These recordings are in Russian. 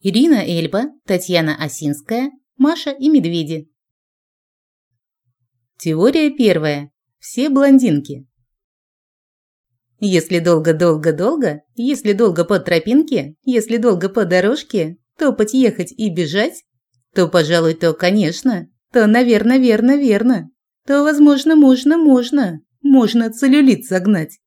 Ирина Эльба, Татьяна Осинская, Маша и Медведи. Теория первая. Все блондинки. Если долго-долго-долго, если долго по тропинке, если долго по дорожке, топать, ехать и бежать, то, пожалуй, то, конечно, то, наверное, верно, верно, то, возможно, можно, можно, можно целлюлит загнать.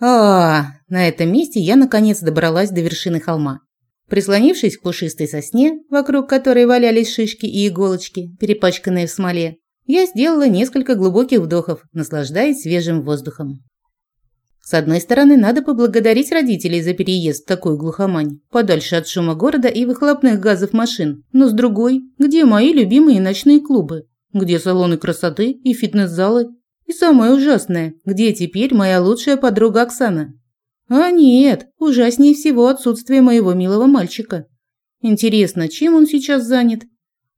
А, на этом месте я наконец добралась до вершины холма. Прислонившись к пушистой сосне, вокруг которой валялись шишки и иголочки, перепачканные в смоле, я сделала несколько глубоких вдохов, наслаждаясь свежим воздухом. С одной стороны, надо поблагодарить родителей за переезд в такую глухомань, подальше от шума города и выхлопных газов машин. Но с другой, где мои любимые ночные клубы? Где салоны красоты и фитнес-залы? И самое ужасное, где теперь моя лучшая подруга Оксана? А нет, ужаснее всего отсутствие моего милого мальчика. Интересно, чем он сейчас занят?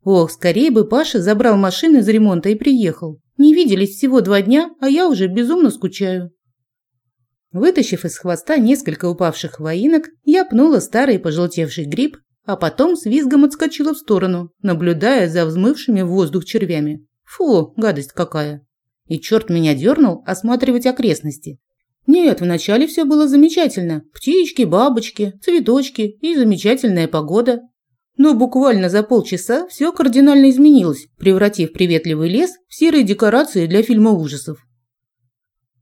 Ох, скорее бы Паша забрал машину из ремонта и приехал. Не виделись всего два дня, а я уже безумно скучаю. Вытащив из хвоста несколько упавших воинок, я пнула старый пожелтевший гриб, а потом с визгом отскочила в сторону, наблюдая за взмывшими в воздух червями. Фу, гадость какая! И черт меня дернул осматривать окрестности. Нет, вначале все было замечательно. Птички, бабочки, цветочки и замечательная погода. Но буквально за полчаса все кардинально изменилось, превратив приветливый лес в серые декорации для фильма ужасов.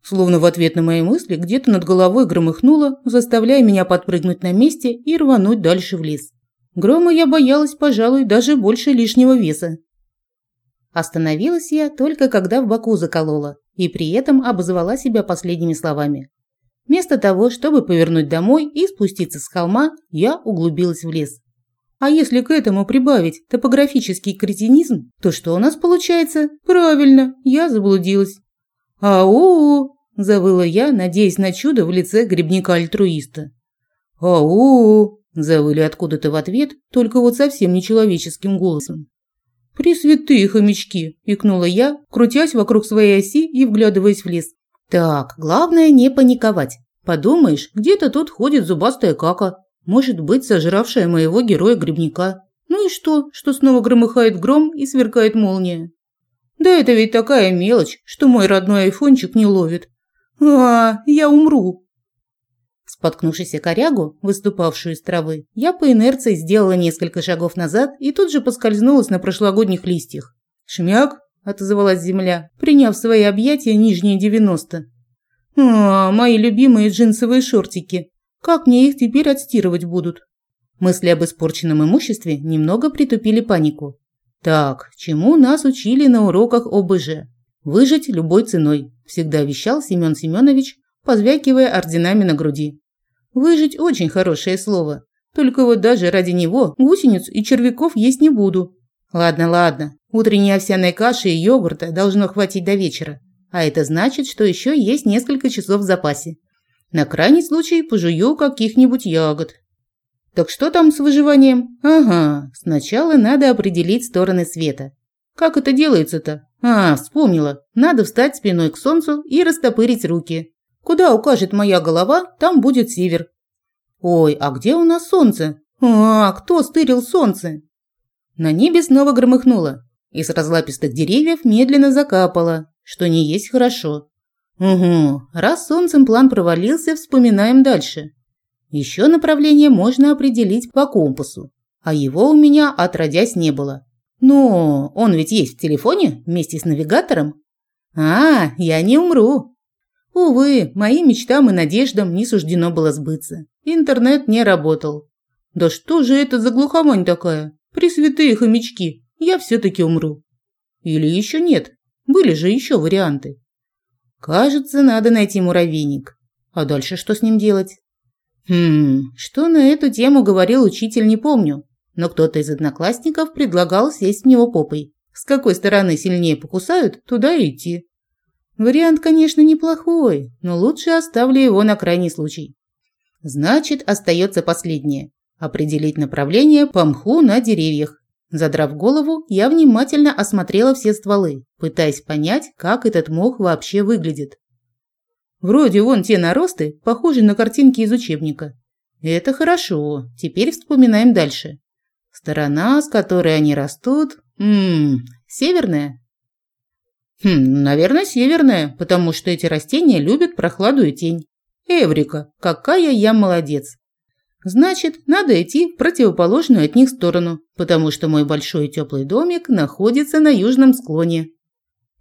Словно в ответ на мои мысли где-то над головой громыхнуло, заставляя меня подпрыгнуть на месте и рвануть дальше в лес. Грома я боялась, пожалуй, даже больше лишнего веса. Остановилась я только когда в боку заколола и при этом обозвала себя последними словами. Вместо того, чтобы повернуть домой и спуститься с холма, я углубилась в лес. А если к этому прибавить топографический кретинизм, то что у нас получается? Правильно, я заблудилась. «Ау!» – завыла я, надеясь на чудо в лице грибника-альтруиста. «Ау!» – завыли откуда-то в ответ, только вот совсем нечеловеческим голосом. «Пресвятые хомячки!» – икнула я, крутясь вокруг своей оси и вглядываясь в лес. «Так, главное не паниковать. Подумаешь, где-то тут ходит зубастая кака, может быть, сожравшая моего героя-грибника. Ну и что, что снова громыхает гром и сверкает молния? Да это ведь такая мелочь, что мой родной айфончик не ловит. А, я умру. Споткнувшись о корягу, выступавшую из травы, я по инерции сделала несколько шагов назад и тут же поскользнулась на прошлогодних листьях. «Шмяк!» – отозвалась земля, приняв в свои объятия нижние девяносто. «А, мои любимые джинсовые шортики! Как мне их теперь отстирывать будут?» Мысли об испорченном имуществе немного притупили панику. Так, чему нас учили на уроках ОБЖ? Выжить любой ценой, всегда вещал Семен Семенович, позвякивая орденами на груди. Выжить очень хорошее слово. Только вот даже ради него гусениц и червяков есть не буду. Ладно, ладно. Утренней овсяной каши и йогурта должно хватить до вечера. А это значит, что еще есть несколько часов в запасе. На крайний случай пожую каких-нибудь ягод. Так что там с выживанием? Ага, сначала надо определить стороны света. Как это делается-то? А, вспомнила. Надо встать спиной к солнцу и растопырить руки. Куда укажет моя голова, там будет север. Ой, а где у нас солнце? А, кто стырил солнце? На небе снова громыхнуло. Из разлапистых деревьев медленно закапало, что не есть хорошо. Угу, раз солнцем план провалился, вспоминаем дальше. Еще направление можно определить по компасу, а его у меня отродясь не было. Но он ведь есть в телефоне вместе с навигатором. А, я не умру. Увы, моим мечтам и надеждам не суждено было сбыться. Интернет не работал. Да что же это за глухомань такая? Пресвятые хомячки, я все-таки умру. Или еще нет, были же еще варианты. Кажется, надо найти муравейник. А дальше что с ним делать? Хм, что на эту тему говорил учитель, не помню. Но кто-то из одноклассников предлагал сесть в него попой. С какой стороны сильнее покусают, туда и идти. Вариант, конечно, неплохой, но лучше оставлю его на крайний случай. Значит, остается последнее – определить направление по мху на деревьях. Задрав голову, я внимательно осмотрела все стволы, пытаясь понять, как этот мох вообще выглядит. Вроде вон те наросты, похожи на картинки из учебника. Это хорошо. Теперь вспоминаем дальше. Сторона, с которой они растут, ммм, северная. Хм, наверное, северная, потому что эти растения любят прохладу и тень. Эврика, какая я молодец. Значит, надо идти в противоположную от них сторону, потому что мой большой теплый домик находится на южном склоне.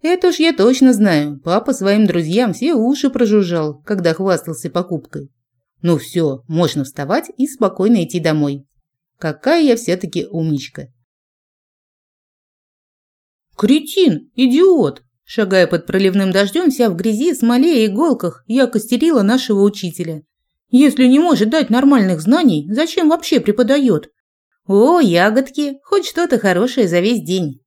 Это уж я точно знаю. Папа своим друзьям все уши прожужжал, когда хвастался покупкой. Ну все, можно вставать и спокойно идти домой. Какая я все-таки умничка. Кретин, идиот! Шагая под проливным дождем, вся в грязи, смоле и иголках, я костерила нашего учителя. Если не может дать нормальных знаний, зачем вообще преподает? О, ягодки, хоть что-то хорошее за весь день.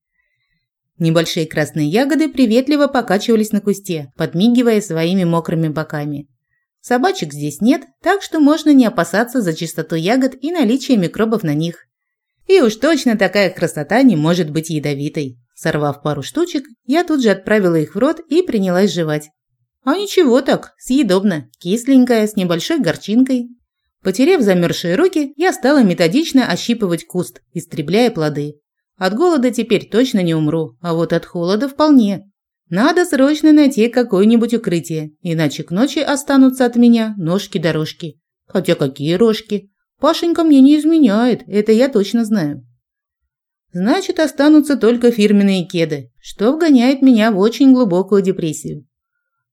Небольшие красные ягоды приветливо покачивались на кусте, подмигивая своими мокрыми боками. Собачек здесь нет, так что можно не опасаться за чистоту ягод и наличие микробов на них. И уж точно такая красота не может быть ядовитой. Сорвав пару штучек, я тут же отправила их в рот и принялась жевать. А ничего так, съедобно, кисленькая, с небольшой горчинкой. Потерев замерзшие руки, я стала методично ощипывать куст, истребляя плоды. От голода теперь точно не умру, а вот от холода вполне. Надо срочно найти какое-нибудь укрытие, иначе к ночи останутся от меня ножки-дорожки. Хотя какие рожки? Пашенька мне не изменяет, это я точно знаю. Значит, останутся только фирменные кеды, что вгоняет меня в очень глубокую депрессию.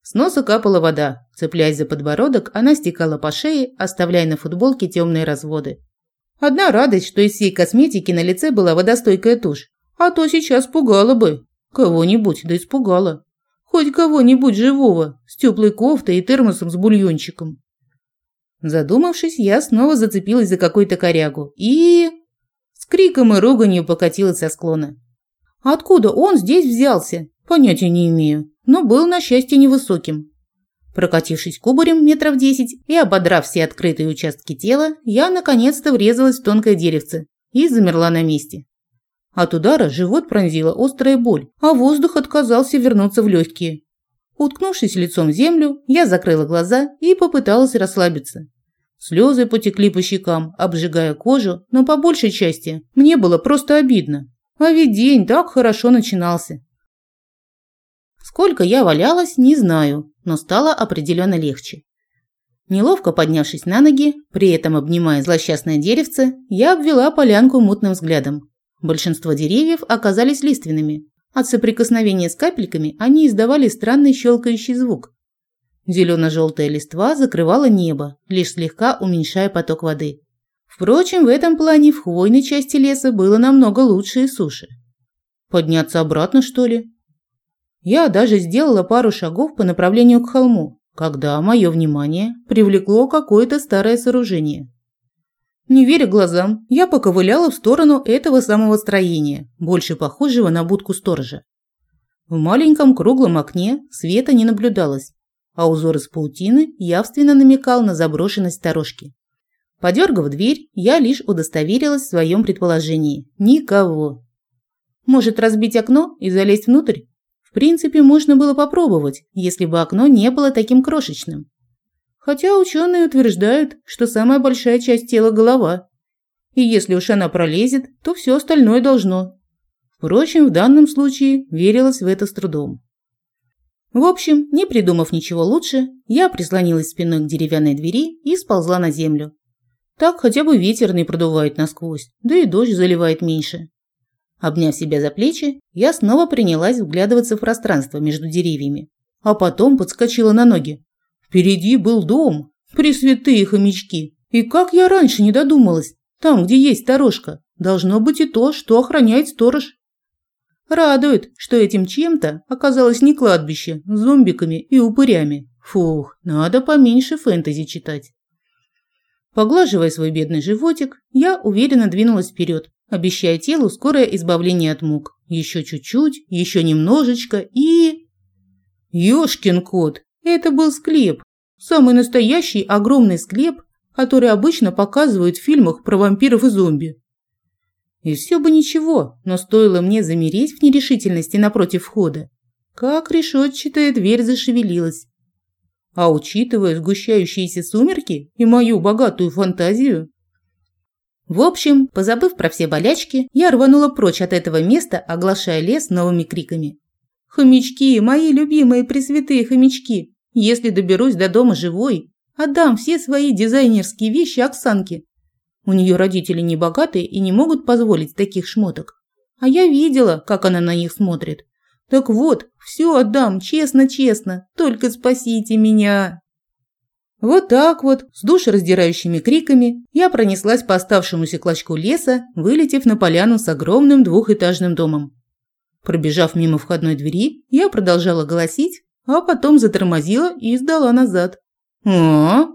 С носа капала вода. Цепляясь за подбородок, она стекала по шее, оставляя на футболке темные разводы. Одна радость, что из всей косметики на лице была водостойкая тушь. А то сейчас пугала бы, Кого-нибудь, да испугала. Хоть кого-нибудь живого, с теплой кофтой и термосом с бульончиком. Задумавшись, я снова зацепилась за какую-то корягу и... Криком и руганью покатилась со склона. Откуда он здесь взялся? Понятия не имею, но был, на счастье, невысоким. Прокатившись кубарем метров десять и ободрав все открытые участки тела, я наконец-то врезалась в тонкое деревце и замерла на месте. От удара живот пронзила острая боль, а воздух отказался вернуться в легкие. Уткнувшись лицом в землю, я закрыла глаза и попыталась расслабиться. Слезы потекли по щекам, обжигая кожу, но по большей части мне было просто обидно. А ведь день так хорошо начинался. Сколько я валялась, не знаю, но стало определенно легче. Неловко поднявшись на ноги, при этом обнимая злосчастное деревце, я обвела полянку мутным взглядом. Большинство деревьев оказались лиственными. От соприкосновения с капельками они издавали странный щелкающий звук. Зелено-желтая листва закрывала небо, лишь слегка уменьшая поток воды. Впрочем, в этом плане в хвойной части леса было намного лучше и суше. Подняться обратно, что ли? Я даже сделала пару шагов по направлению к холму, когда мое внимание привлекло какое-то старое сооружение. Не веря глазам, я поковыляла в сторону этого самого строения, больше похожего на будку сторожа. В маленьком круглом окне света не наблюдалось, а узор из паутины явственно намекал на заброшенность сторожки. Подергав дверь, я лишь удостоверилась в своем предположении. Никого. Может разбить окно и залезть внутрь? В принципе, можно было попробовать, если бы окно не было таким крошечным. Хотя ученые утверждают, что самая большая часть тела – голова. И если уж она пролезет, то все остальное должно. Впрочем, в данном случае верилось в это с трудом. В общем, не придумав ничего лучше, я прислонилась спиной к деревянной двери и сползла на землю. Так хотя бы ветер не продувает насквозь, да и дождь заливает меньше. Обняв себя за плечи, я снова принялась вглядываться в пространство между деревьями, а потом подскочила на ноги. Впереди был дом, пресвятые хомячки. И как я раньше не додумалась, там, где есть сторожка, должно быть и то, что охраняет сторож. Радует, что этим чем-то оказалось не кладбище с зомбиками и упырями. Фух, надо поменьше фэнтези читать. Поглаживая свой бедный животик, я уверенно двинулась вперед, обещая телу скорое избавление от мук. Еще чуть-чуть, еще немножечко и... Ёшкин кот, это был склеп. Самый настоящий огромный склеп, который обычно показывают в фильмах про вампиров и зомби. И все бы ничего, но стоило мне замереть в нерешительности напротив входа, как решетчатая дверь зашевелилась. А учитывая сгущающиеся сумерки и мою богатую фантазию... В общем, позабыв про все болячки, я рванула прочь от этого места, оглашая лес новыми криками. «Хомячки, мои любимые пресвятые хомячки! Если доберусь до дома живой, отдам все свои дизайнерские вещи Оксанке. У нее родители не богатые и не могут позволить таких шмоток. А я видела, как она на них смотрит. Так вот, все отдам, честно-честно, только спасите меня. Вот так вот, с душераздирающими криками, я пронеслась по оставшемуся клочку леса, вылетев на поляну с огромным двухэтажным домом. Пробежав мимо входной двери, я продолжала голосить, а потом затормозила и сдала назад. а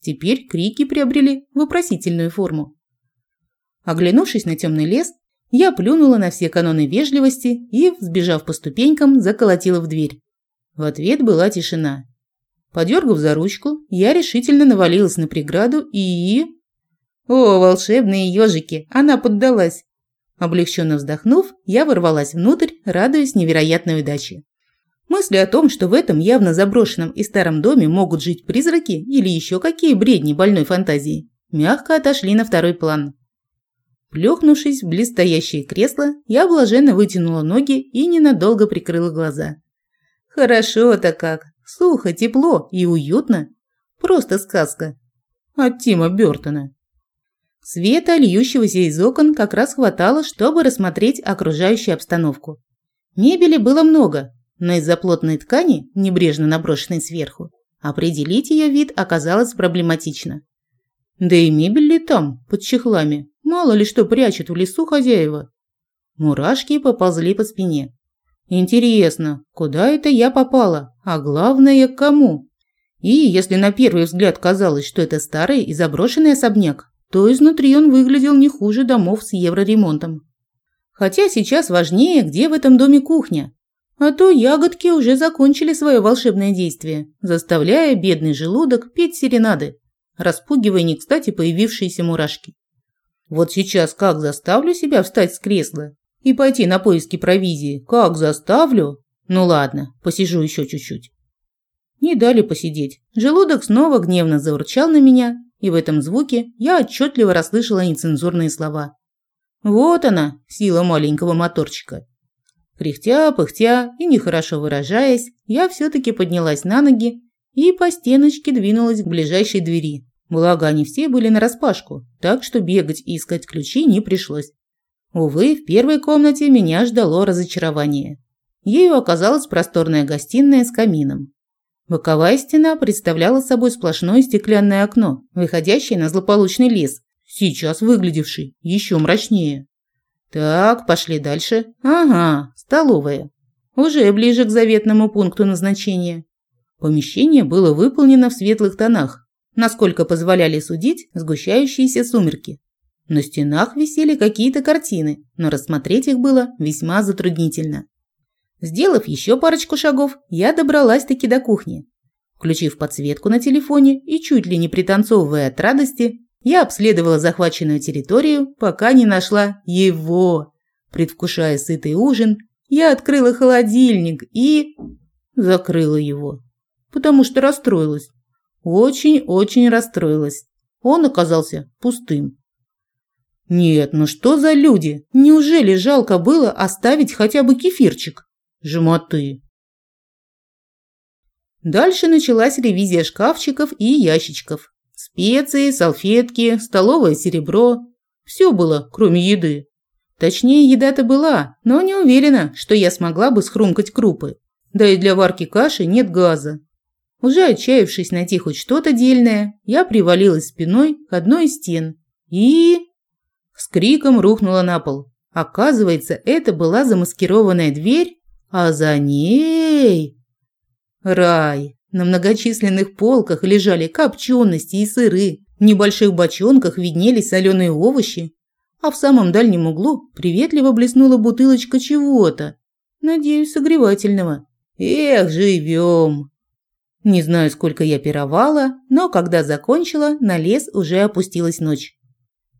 Теперь крики приобрели вопросительную форму. Оглянувшись на темный лес, я плюнула на все каноны вежливости и, взбежав по ступенькам, заколотила в дверь. В ответ была тишина. Подергав за ручку, я решительно навалилась на преграду и... О, волшебные ежики! Она поддалась! Облегченно вздохнув, я ворвалась внутрь, радуясь невероятной удаче. Мысли о том, что в этом явно заброшенном и старом доме могут жить призраки или еще какие бредни больной фантазии, мягко отошли на второй план. Плюхнувшись в близстоящее кресло, я блаженно вытянула ноги и ненадолго прикрыла глаза. Хорошо-то как, сухо, тепло и уютно. Просто сказка. От Тима Бёртона. Света, льющегося из окон, как раз хватало, чтобы рассмотреть окружающую обстановку. Мебели было много, но из-за плотной ткани, небрежно наброшенной сверху, определить ее вид оказалось проблематично. Да и мебель ли там, под чехлами, Мало ли что прячут в лесу хозяева. Мурашки поползли по спине. Интересно, куда это я попала, а главное, к кому? И если на первый взгляд казалось, что это старый и заброшенный особняк, то изнутри он выглядел не хуже домов с евроремонтом. Хотя сейчас важнее, где в этом доме кухня. А то ягодки уже закончили свое волшебное действие, заставляя бедный желудок петь серенады, распугивая не кстати появившиеся мурашки. Вот сейчас как заставлю себя встать с кресла и пойти на поиски провизии? Как заставлю? Ну ладно, посижу еще чуть-чуть. Не дали посидеть. Желудок снова гневно заурчал на меня, и в этом звуке я отчетливо расслышала нецензурные слова. Вот она, сила маленького моторчика. Кряхтя, пыхтя и нехорошо выражаясь, я все-таки поднялась на ноги и по стеночке двинулась к ближайшей двери, Благо, они все были нараспашку, так что бегать и искать ключи не пришлось. Увы, в первой комнате меня ждало разочарование. Ею оказалась просторная гостиная с камином. Боковая стена представляла собой сплошное стеклянное окно, выходящее на злополучный лес, сейчас выглядевший еще мрачнее. Так, пошли дальше. Ага, столовая. Уже ближе к заветному пункту назначения. Помещение было выполнено в светлых тонах, насколько позволяли судить сгущающиеся сумерки. На стенах висели какие-то картины, но рассмотреть их было весьма затруднительно. Сделав еще парочку шагов, я добралась-таки до кухни. Включив подсветку на телефоне и чуть ли не пританцовывая от радости, я обследовала захваченную территорию, пока не нашла его. Предвкушая сытый ужин, я открыла холодильник и... закрыла его, потому что расстроилась. Очень-очень расстроилась. Он оказался пустым. Нет, ну что за люди? Неужели жалко было оставить хотя бы кефирчик? Жмоты. Дальше началась ревизия шкафчиков и ящичков. Специи, салфетки, столовое серебро. Все было, кроме еды. Точнее, еда-то была, но не уверена, что я смогла бы схрумкать крупы. Да и для варки каши нет газа. Уже отчаявшись найти хоть что-то дельное, я привалилась спиной к одной из стен и... С криком рухнула на пол. Оказывается, это была замаскированная дверь, а за ней... Рай. На многочисленных полках лежали копчености и сыры, в небольших бочонках виднелись соленые овощи, а в самом дальнем углу приветливо блеснула бутылочка чего-то, надеюсь, согревательного. Эх, живем! Не знаю, сколько я пировала, но когда закончила, на лес уже опустилась ночь.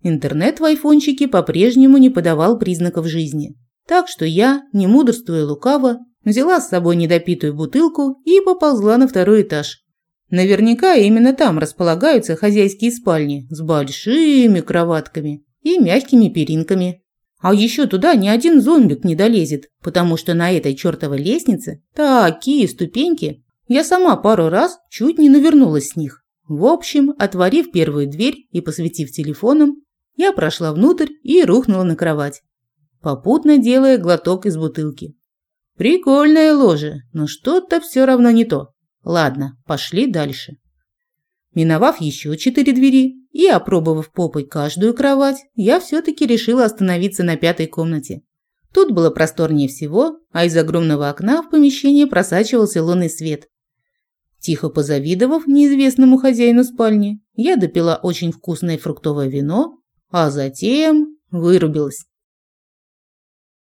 Интернет в айфончике по-прежнему не подавал признаков жизни. Так что я, не мудрствуя лукаво, взяла с собой недопитую бутылку и поползла на второй этаж. Наверняка именно там располагаются хозяйские спальни с большими кроватками и мягкими перинками. А еще туда ни один зомбик не долезет, потому что на этой чертовой лестнице такие ступеньки. Я сама пару раз чуть не навернулась с них. В общем, отворив первую дверь и посветив телефоном, я прошла внутрь и рухнула на кровать, попутно делая глоток из бутылки. Прикольное ложе, но что-то все равно не то. Ладно, пошли дальше. Миновав еще четыре двери и опробовав попой каждую кровать, я все-таки решила остановиться на пятой комнате. Тут было просторнее всего, а из огромного окна в помещение просачивался лунный свет. Тихо позавидовав неизвестному хозяину спальни, я допила очень вкусное фруктовое вино, а затем вырубилась.